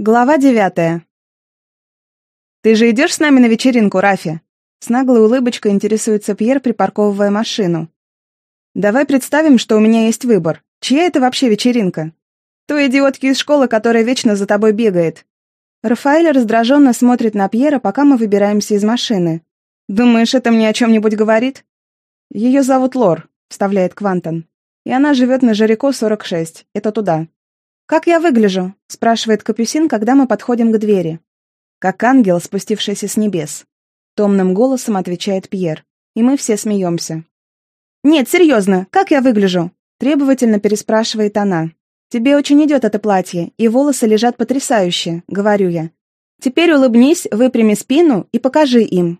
Глава девятая. «Ты же идешь с нами на вечеринку, Рафи?» С наглой улыбочкой интересуется Пьер, припарковывая машину. «Давай представим, что у меня есть выбор. Чья это вообще вечеринка?» «Той идиотки из школы, которая вечно за тобой бегает». Рафаэль раздраженно смотрит на Пьера, пока мы выбираемся из машины. «Думаешь, это мне о чем-нибудь говорит?» «Ее зовут Лор», — вставляет Квантон. «И она живет на Жарико 46. Это туда». «Как я выгляжу?» — спрашивает Капюсин, когда мы подходим к двери. «Как ангел, спустившийся с небес», — томным голосом отвечает Пьер, и мы все смеемся. «Нет, серьезно, как я выгляжу?» — требовательно переспрашивает она. «Тебе очень идет это платье, и волосы лежат потрясающе», — говорю я. «Теперь улыбнись, выпрями спину и покажи им».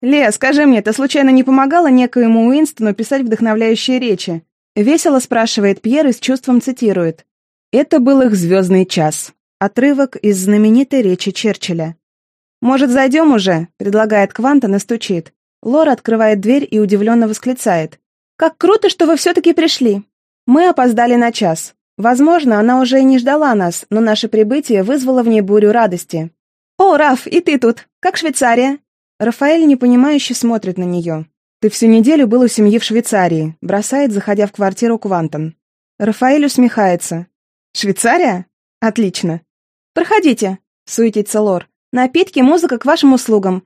«Леа, скажи мне, ты случайно не помогала некоему Уинстону писать вдохновляющие речи?» Весело спрашивает Пьер и с чувством цитирует. Это был их звездный час. Отрывок из знаменитой речи Черчилля. «Может, зайдем уже?» — предлагает Квантон и стучит. Лора открывает дверь и удивленно восклицает. «Как круто, что вы все-таки пришли!» Мы опоздали на час. Возможно, она уже и не ждала нас, но наше прибытие вызвало в ней бурю радости. «О, Раф, и ты тут! Как Швейцария?» Рафаэль непонимающе смотрит на нее. «Ты всю неделю был у семьи в Швейцарии», — бросает, заходя в квартиру Квантон. Рафаэль усмехается. «Швейцария? Отлично. Проходите», — суетится Лор. «Напитки, музыка к вашим услугам.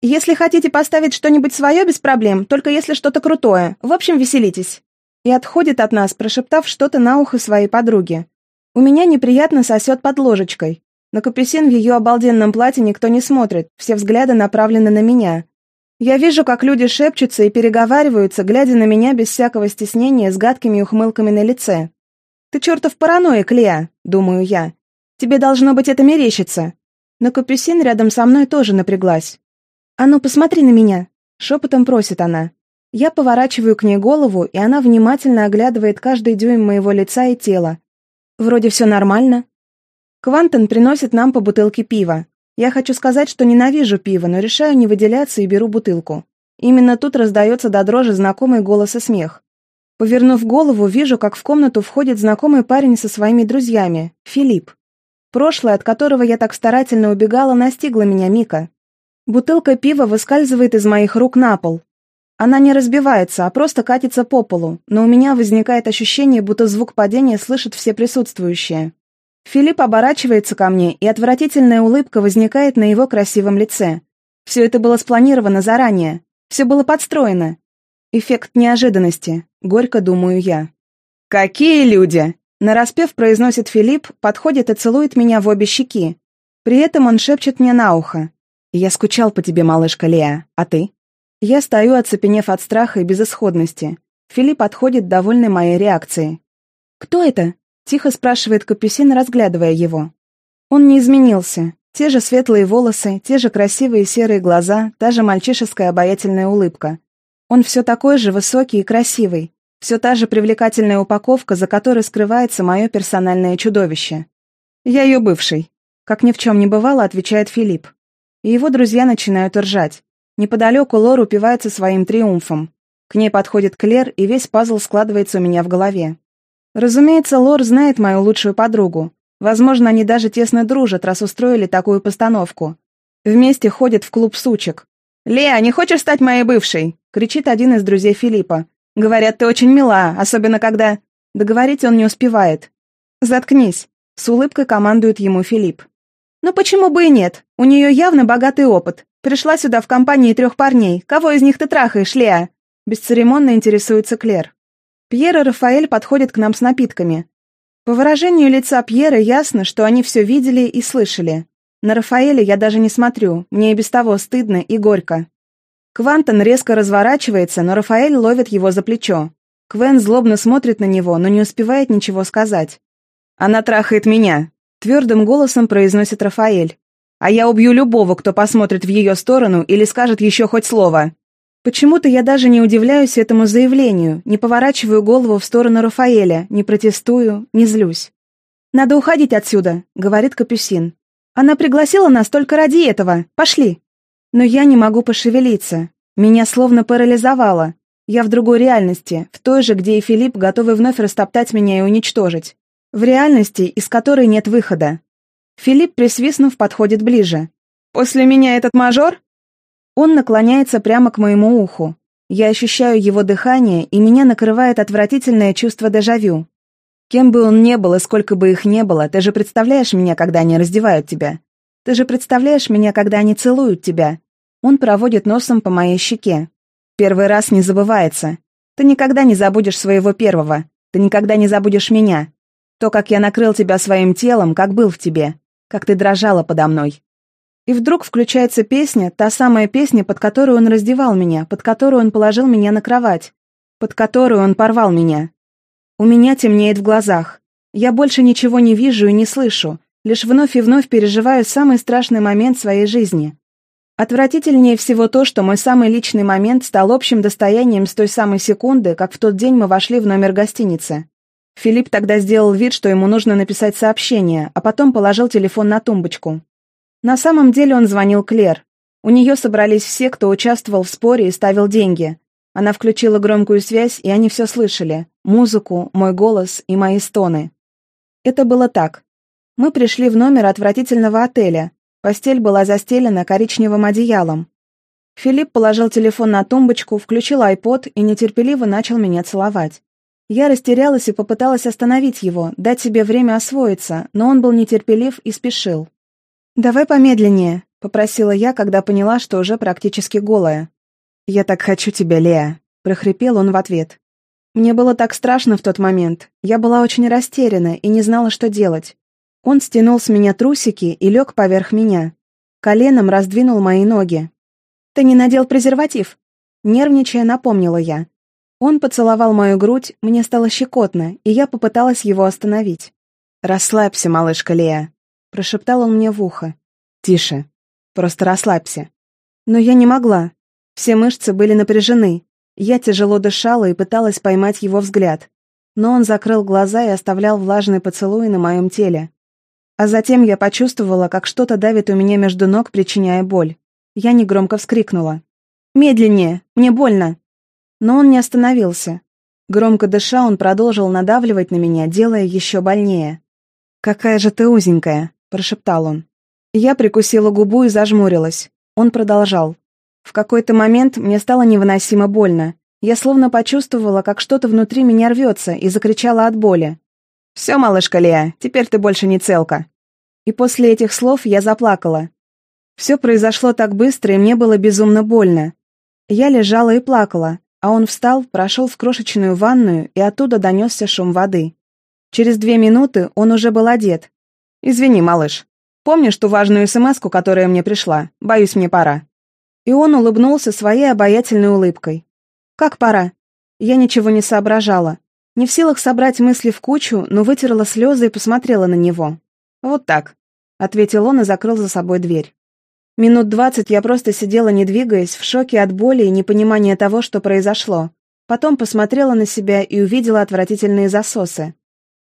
Если хотите поставить что-нибудь свое, без проблем, только если что-то крутое. В общем, веселитесь». И отходит от нас, прошептав что-то на ухо своей подруге. У меня неприятно сосет под ложечкой. На капюсин в ее обалденном платье никто не смотрит, все взгляды направлены на меня. Я вижу, как люди шепчутся и переговариваются, глядя на меня без всякого стеснения с гадкими ухмылками на лице. «Ты чертов параноик, Леа», — думаю я. «Тебе должно быть это мерещится». Но Капюсин рядом со мной тоже напряглась. «А ну, посмотри на меня», — шепотом просит она. Я поворачиваю к ней голову, и она внимательно оглядывает каждый дюйм моего лица и тела. Вроде все нормально. Квантон приносит нам по бутылке пива. Я хочу сказать, что ненавижу пиво, но решаю не выделяться и беру бутылку. Именно тут раздается до дрожи знакомый голос и смех. Повернув голову, вижу, как в комнату входит знакомый парень со своими друзьями, Филипп. Прошлое, от которого я так старательно убегала, настигло меня Мика. Бутылка пива выскальзывает из моих рук на пол. Она не разбивается, а просто катится по полу, но у меня возникает ощущение, будто звук падения слышат все присутствующие. Филипп оборачивается ко мне, и отвратительная улыбка возникает на его красивом лице. Все это было спланировано заранее. Все было подстроено. Эффект неожиданности. Горько думаю я. «Какие люди!» Нараспев произносит Филипп, подходит и целует меня в обе щеки. При этом он шепчет мне на ухо. «Я скучал по тебе, малышка Леа. А ты?» Я стою, оцепенев от страха и безысходности. Филипп отходит, довольный моей реакцией. «Кто это?» — тихо спрашивает Капюсин, разглядывая его. Он не изменился. Те же светлые волосы, те же красивые серые глаза, та же мальчишеская обаятельная улыбка. Он все такой же высокий и красивый, все та же привлекательная упаковка, за которой скрывается мое персональное чудовище. Я ее бывший. Как ни в чем не бывало, отвечает Филипп. И его друзья начинают ржать. Неподалеку Лор упивается своим триумфом. К ней подходит Клер, и весь пазл складывается у меня в голове. Разумеется, Лор знает мою лучшую подругу. Возможно, они даже тесно дружат, раз устроили такую постановку. Вместе ходят в клуб сучек. «Леа, не хочешь стать моей бывшей?» — кричит один из друзей Филиппа. «Говорят, ты очень мила, особенно когда...» Договорить он не успевает. «Заткнись», — с улыбкой командует ему Филипп. «Ну почему бы и нет? У нее явно богатый опыт. Пришла сюда в компании трех парней. Кого из них ты трахаешь, Леа?» Бесцеремонно интересуется Клер. Пьер и Рафаэль подходят к нам с напитками. По выражению лица Пьера ясно, что они все видели и слышали. На Рафаэля я даже не смотрю, мне и без того стыдно и горько. Квантон резко разворачивается, но Рафаэль ловит его за плечо. Квен злобно смотрит на него, но не успевает ничего сказать. «Она трахает меня», — твердым голосом произносит Рафаэль. «А я убью любого, кто посмотрит в ее сторону или скажет еще хоть слово». Почему-то я даже не удивляюсь этому заявлению, не поворачиваю голову в сторону Рафаэля, не протестую, не злюсь. «Надо уходить отсюда», — говорит Капюсин. «Она пригласила нас только ради этого. Пошли». Но я не могу пошевелиться. Меня словно парализовало. Я в другой реальности, в той же, где и Филипп, готовый вновь растоптать меня и уничтожить. В реальности, из которой нет выхода. Филипп, присвистнув, подходит ближе. «После меня этот мажор?» Он наклоняется прямо к моему уху. Я ощущаю его дыхание, и меня накрывает отвратительное чувство дежавю. Кем бы он ни был и сколько бы их ни было, ты же представляешь меня, когда они раздевают тебя. Ты же представляешь меня, когда они целуют тебя. Он проводит носом по моей щеке. Первый раз не забывается. Ты никогда не забудешь своего первого. Ты никогда не забудешь меня. То, как я накрыл тебя своим телом, как был в тебе. Как ты дрожала подо мной. И вдруг включается песня, та самая песня, под которую он раздевал меня, под которую он положил меня на кровать, под которую он порвал меня. У меня темнеет в глазах. Я больше ничего не вижу и не слышу, лишь вновь и вновь переживаю самый страшный момент своей жизни. Отвратительнее всего то, что мой самый личный момент стал общим достоянием с той самой секунды, как в тот день мы вошли в номер гостиницы. Филипп тогда сделал вид, что ему нужно написать сообщение, а потом положил телефон на тумбочку. На самом деле он звонил Клер. У нее собрались все, кто участвовал в споре и ставил деньги. Она включила громкую связь, и они все слышали. Музыку, мой голос и мои стоны. Это было так. Мы пришли в номер отвратительного отеля. Постель была застелена коричневым одеялом. Филипп положил телефон на тумбочку, включил айпод и нетерпеливо начал меня целовать. Я растерялась и попыталась остановить его, дать себе время освоиться, но он был нетерпелив и спешил. «Давай помедленнее», — попросила я, когда поняла, что уже практически голая. «Я так хочу тебя, Леа», — прохрипел он в ответ. Мне было так страшно в тот момент. Я была очень растеряна и не знала, что делать. Он стянул с меня трусики и лег поверх меня. Коленом раздвинул мои ноги. «Ты не надел презерватив?» Нервничая, напомнила я. Он поцеловал мою грудь, мне стало щекотно, и я попыталась его остановить. «Расслабься, малышка Леа», — прошептал он мне в ухо. «Тише. Просто расслабься». Но я не могла. Все мышцы были напряжены. Я тяжело дышала и пыталась поймать его взгляд. Но он закрыл глаза и оставлял влажный поцелуй на моем теле. А затем я почувствовала, как что-то давит у меня между ног, причиняя боль. Я негромко вскрикнула. «Медленнее! Мне больно!» Но он не остановился. Громко дыша, он продолжил надавливать на меня, делая еще больнее. «Какая же ты узенькая!» – прошептал он. Я прикусила губу и зажмурилась. Он продолжал. В какой-то момент мне стало невыносимо больно. Я словно почувствовала, как что-то внутри меня рвется, и закричала от боли. «Все, малышка Леа, теперь ты больше не целка». И после этих слов я заплакала. Все произошло так быстро, и мне было безумно больно. Я лежала и плакала, а он встал, прошел в крошечную ванную, и оттуда донесся шум воды. Через две минуты он уже был одет. «Извини, малыш. Помнишь ту важную смс которая мне пришла? Боюсь, мне пора». И он улыбнулся своей обаятельной улыбкой. «Как пора?» Я ничего не соображала. Не в силах собрать мысли в кучу, но вытерла слезы и посмотрела на него. «Вот так», — ответил он и закрыл за собой дверь. Минут двадцать я просто сидела, не двигаясь, в шоке от боли и непонимания того, что произошло. Потом посмотрела на себя и увидела отвратительные засосы.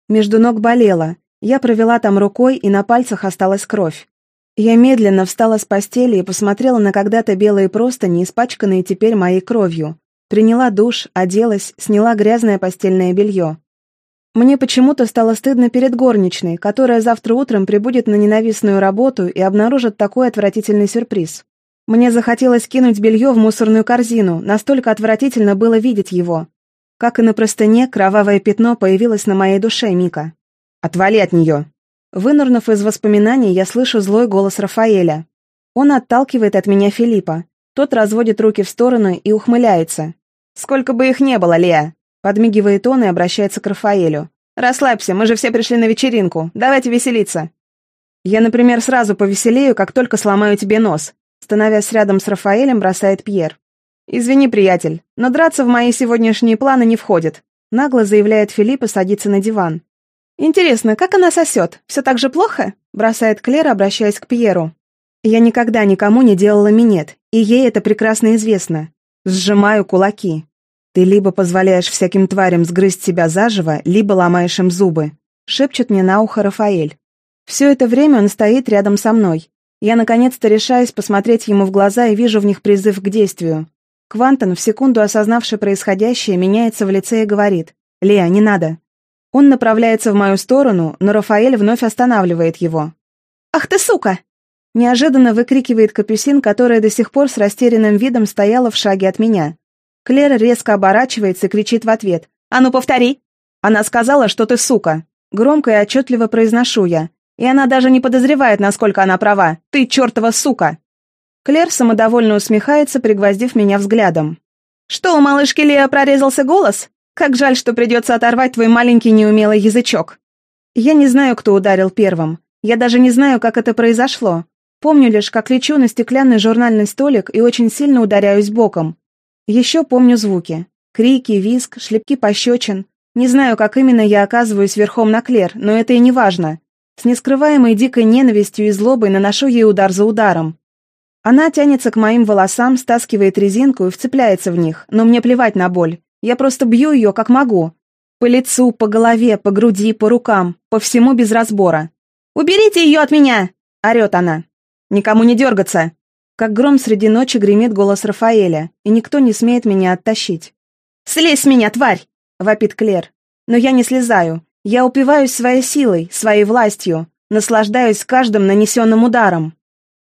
Между ног болело. Я провела там рукой, и на пальцах осталась кровь. Я медленно встала с постели и посмотрела на когда-то белые простыни, испачканные теперь моей кровью. Приняла душ, оделась, сняла грязное постельное белье. Мне почему-то стало стыдно перед горничной, которая завтра утром прибудет на ненавистную работу и обнаружит такой отвратительный сюрприз. Мне захотелось кинуть белье в мусорную корзину, настолько отвратительно было видеть его. Как и на простыне, кровавое пятно появилось на моей душе Мика. «Отвали от нее!» Вынырнув из воспоминаний, я слышу злой голос Рафаэля. Он отталкивает от меня Филиппа. Тот разводит руки в стороны и ухмыляется. «Сколько бы их не было, Леа!» Подмигивает он и обращается к Рафаэлю. «Расслабься, мы же все пришли на вечеринку. Давайте веселиться!» «Я, например, сразу повеселею, как только сломаю тебе нос», становясь рядом с Рафаэлем, бросает Пьер. «Извини, приятель, но драться в мои сегодняшние планы не входит», нагло заявляет Филипп и садится на диван. «Интересно, как она сосет? Все так же плохо?» — бросает Клэр, обращаясь к Пьеру. «Я никогда никому не делала минет, и ей это прекрасно известно. Сжимаю кулаки. Ты либо позволяешь всяким тварям сгрызть себя заживо, либо ломаешь им зубы», — шепчет мне на ухо Рафаэль. Все это время он стоит рядом со мной. Я наконец-то решаюсь посмотреть ему в глаза и вижу в них призыв к действию. Квантон, в секунду осознавший происходящее, меняется в лице и говорит «Леа, не надо». Он направляется в мою сторону, но Рафаэль вновь останавливает его. «Ах ты сука!» Неожиданно выкрикивает Капюсин, которая до сих пор с растерянным видом стояла в шаге от меня. Клэр резко оборачивается и кричит в ответ. «А ну повтори!» Она сказала, что ты сука. Громко и отчетливо произношу я. И она даже не подозревает, насколько она права. Ты чертова сука!» Клэр самодовольно усмехается, пригвоздив меня взглядом. «Что, у малышки Лео прорезался голос? Как жаль, что придется оторвать твой маленький неумелый язычок». Я не знаю, кто ударил первым. Я даже не знаю, как это произошло. Помню лишь, как лечу на стеклянный журнальный столик и очень сильно ударяюсь боком. Еще помню звуки. Крики, визг, шлепки пощечин. Не знаю, как именно я оказываюсь верхом на Клер, но это и не важно. С нескрываемой дикой ненавистью и злобой наношу ей удар за ударом. Она тянется к моим волосам, стаскивает резинку и вцепляется в них, но мне плевать на боль. Я просто бью ее, как могу. По лицу, по голове, по груди, по рукам, по всему без разбора. «Уберите ее от меня!» — орет она. Никому не дергаться!» Как гром среди ночи гремит голос Рафаэля, и никто не смеет меня оттащить. «Слезь с меня, тварь!» — вопит Клер. Но я не слезаю. Я упиваюсь своей силой, своей властью, наслаждаюсь каждым нанесенным ударом.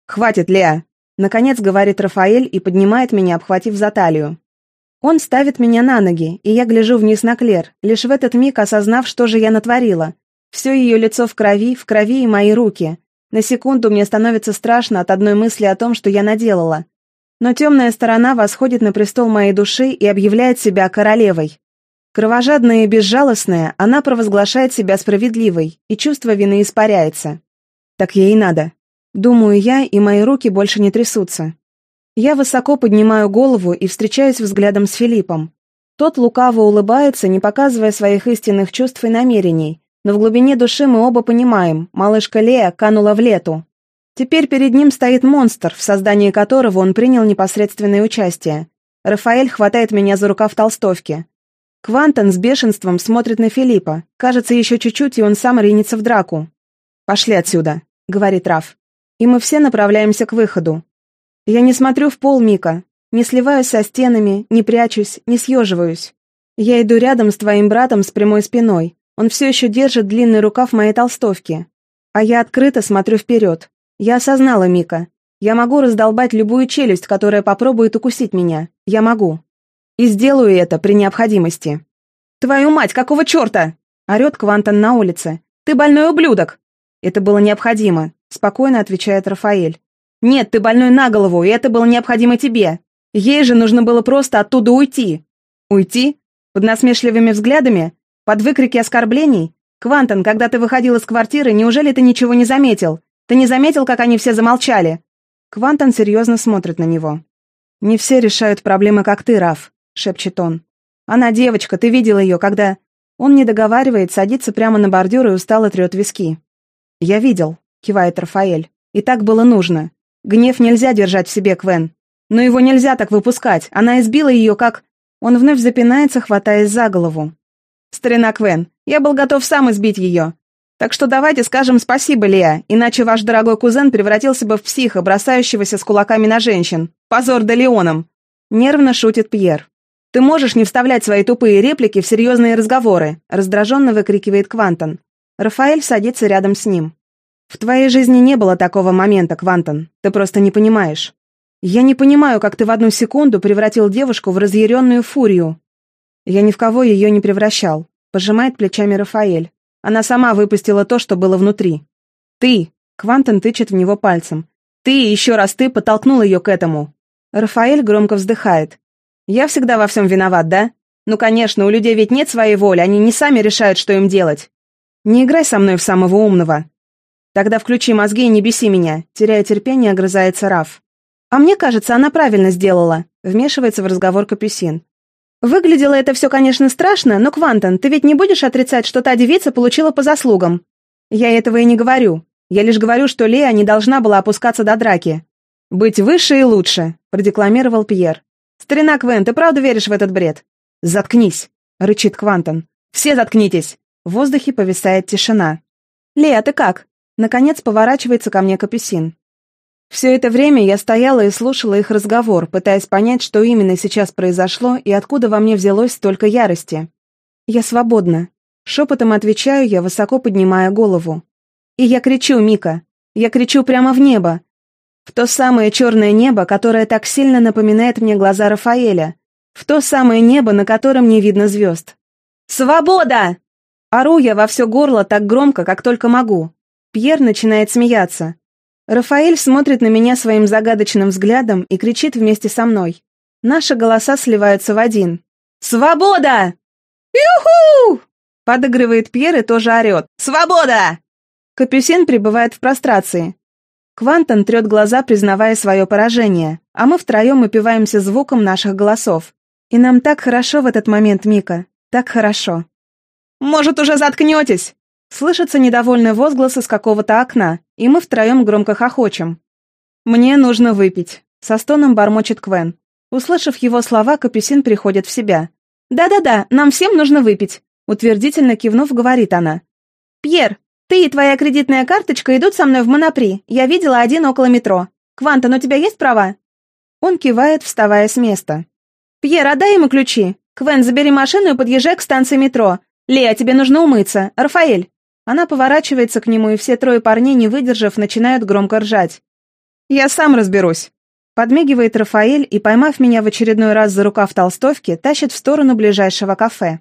«Хватит, Леа!» — наконец говорит Рафаэль и поднимает меня, обхватив за талию. Он ставит меня на ноги, и я гляжу вниз на Клер, лишь в этот миг осознав, что же я натворила. Все ее лицо в крови, в крови и мои руки. На секунду мне становится страшно от одной мысли о том, что я наделала. Но темная сторона восходит на престол моей души и объявляет себя королевой. Кровожадная и безжалостная, она провозглашает себя справедливой, и чувство вины испаряется. Так ей и надо. Думаю я, и мои руки больше не трясутся. Я высоко поднимаю голову и встречаюсь взглядом с Филиппом. Тот лукаво улыбается, не показывая своих истинных чувств и намерений, но в глубине души мы оба понимаем, малышка Лея канула в лету. Теперь перед ним стоит монстр, в создании которого он принял непосредственное участие. Рафаэль хватает меня за рукав толстовки. Квантон с бешенством смотрит на Филиппа. Кажется, еще чуть-чуть, и он сам ринется в драку. «Пошли отсюда», — говорит Раф. И мы все направляемся к выходу. Я не смотрю в пол Мика, не сливаюсь со стенами, не прячусь, не съеживаюсь. Я иду рядом с твоим братом с прямой спиной, он все еще держит длинный рукав моей толстовки. А я открыто смотрю вперед. Я осознала Мика. Я могу раздолбать любую челюсть, которая попробует укусить меня. Я могу. И сделаю это при необходимости. «Твою мать, какого черта?» — орет Квантон на улице. «Ты больной ублюдок!» «Это было необходимо», — спокойно отвечает Рафаэль. «Нет, ты больной на голову, и это было необходимо тебе. Ей же нужно было просто оттуда уйти». «Уйти?» Под насмешливыми взглядами под выкрики оскорблений? Квантон, когда ты выходил из квартиры, неужели ты ничего не заметил? Ты не заметил, как они все замолчали?» Квантон серьезно смотрит на него. «Не все решают проблемы, как ты, Раф», — шепчет он. «Она девочка, ты видел ее, когда...» Он не договаривает, садится прямо на бордюр и устало трет виски. «Я видел», — кивает Рафаэль. «И так было нужно. Гнев нельзя держать в себе, Квен. Но его нельзя так выпускать. Она избила ее, как...» Он вновь запинается, хватаясь за голову. «Старина Квен, я был готов сам избить ее. Так что давайте скажем спасибо, Леа, иначе ваш дорогой кузен превратился бы в психа, бросающегося с кулаками на женщин. Позор да Леоном!» Нервно шутит Пьер. «Ты можешь не вставлять свои тупые реплики в серьезные разговоры», раздраженно выкрикивает Квантон. Рафаэль садится рядом с ним. «В твоей жизни не было такого момента, Квантон. Ты просто не понимаешь. Я не понимаю, как ты в одну секунду превратил девушку в разъяренную фурию, я ни в кого ее не превращал. Пожимает плечами Рафаэль. Она сама выпустила то, что было внутри. Ты! Квантон тычет в него пальцем. Ты, еще раз ты, подтолкнул ее к этому. Рафаэль громко вздыхает. Я всегда во всем виноват, да? Ну, конечно, у людей ведь нет своей воли, они не сами решают, что им делать. Не играй со мной в самого умного. Тогда включи мозги и не беси меня, теряя терпение, огрызается Раф. А мне кажется, она правильно сделала, вмешивается в разговор Капюсин. Выглядело это все, конечно, страшно, но, Квантон, ты ведь не будешь отрицать, что та девица получила по заслугам? Я этого и не говорю. Я лишь говорю, что Лея не должна была опускаться до драки. «Быть выше и лучше», — продекламировал Пьер. «Старина Квен, ты правда веришь в этот бред?» «Заткнись», — рычит Квантон. «Все заткнитесь!» В воздухе повисает тишина. «Лея, ты как?» Наконец поворачивается ко мне Капюсин. Все это время я стояла и слушала их разговор, пытаясь понять, что именно сейчас произошло и откуда во мне взялось столько ярости. «Я свободна», — шепотом отвечаю я, высоко поднимая голову. «И я кричу, Мика. Я кричу прямо в небо. В то самое черное небо, которое так сильно напоминает мне глаза Рафаэля. В то самое небо, на котором не видно звезд. «Свобода!» Ору я во все горло так громко, как только могу. Пьер начинает смеяться. Рафаэль смотрит на меня своим загадочным взглядом и кричит вместе со мной. Наши голоса сливаются в один. «Свобода!» «Юху!» Подыгрывает Пьер и тоже орет. «Свобода!» Капюсин пребывает в прострации. Квантон трет глаза, признавая свое поражение, а мы втроем упиваемся звуком наших голосов. И нам так хорошо в этот момент, Мика. Так хорошо. «Может, уже заткнетесь?» Слышится недовольный возглас из какого-то окна, и мы втроем громко хохочем. «Мне нужно выпить», — со стоном бормочет Квен. Услышав его слова, Капюсин приходит в себя. «Да-да-да, нам всем нужно выпить», — утвердительно кивнув, говорит она. «Пьер, ты и твоя кредитная карточка идут со мной в Монопри. Я видела один около метро. Квантон, у тебя есть права?» Он кивает, вставая с места. «Пьер, отдай ему ключи. Квен, забери машину и подъезжай к станции метро. Лея, тебе нужно умыться. Рафаэль, она поворачивается к нему, и все трое парней, не выдержав, начинают громко ржать. «Я сам разберусь», — подмигивает Рафаэль и, поймав меня в очередной раз за рукав толстовки, тащит в сторону ближайшего кафе.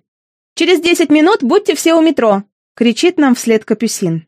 «Через десять минут будьте все у метро!» — кричит нам вслед Капюсин.